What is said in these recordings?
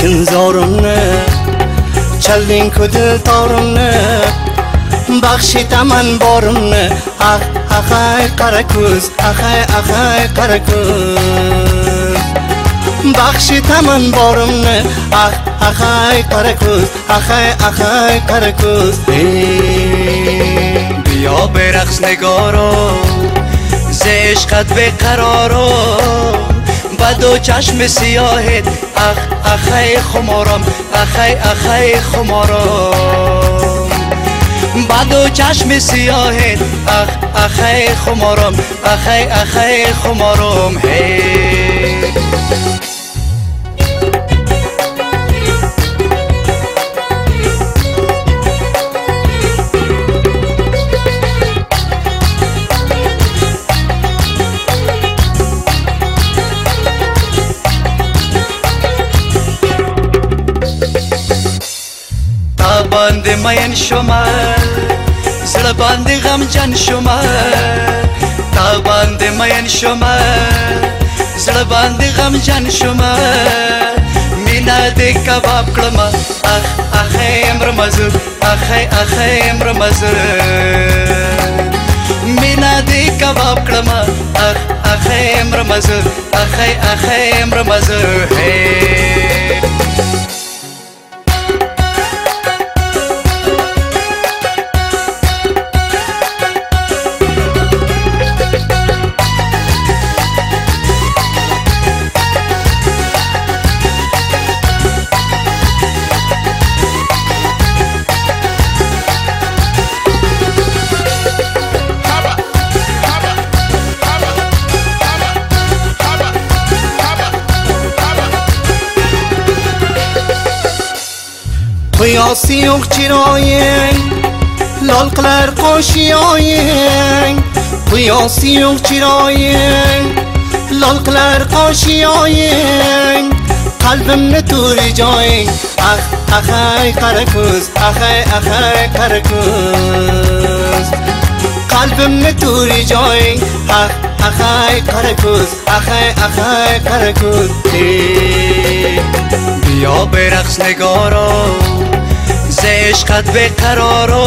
کن زارم نه چلین کد تارم نه بخشی تمن بارم نه آخ آخ آخ کارکوز آخ آخ آخ کارکوز بخشی تمن بارم نه آخ آخ آخ کارکوز آخ آخ آخ کارکوز بیا برخس نگارو زیش کد به قرارو دو چشم سیاهت اخ اخی خمارم اخی اخی خمارم با دو چشم سیاهت اخ اخی خمارم اخی اخی خمارم هی باندې مین شوما زړه باندې غم جن شوما تا باندې مین شوما زړه باندې غم جن شوما مینا دې کباب کړم اخ اخ امر مزه اخ اخ امر مزه مینا دې کباب کړم اخ اخ امر مزه اخ اخ امر مزه Qiyasi yo'q chiroying lol qilar qo'shiying Qiyasi yo'q chiroying lol qilar qo'shiying qalbimni turi joying ah ahay qara ko'z ahay ahay qara ko'z qalbimni turi joying ah ahay qara ko'z ahay ahay qara ko'z بیا برقص نگارو ز عشقت قرارو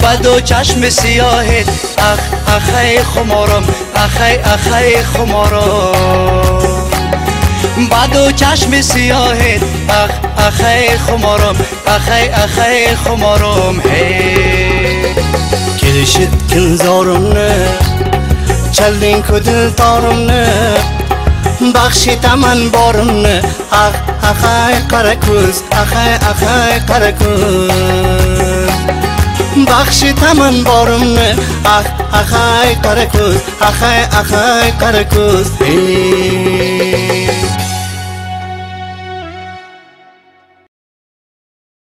با دو چشم سیاهت اخ اخی خمارم. اخی اخی خمارم. با دو چشم سیاهت اخ اخی خمارم. اخی اخی خمارم. هی. kelishib kunzorimni chalding ku diltorimni baxsh etaman borimni ah ahay qara ko'z ahay ahay qara ko'z baxsh etaman borimni ah ahay qara ko'z ahay ahay qara ko'z ey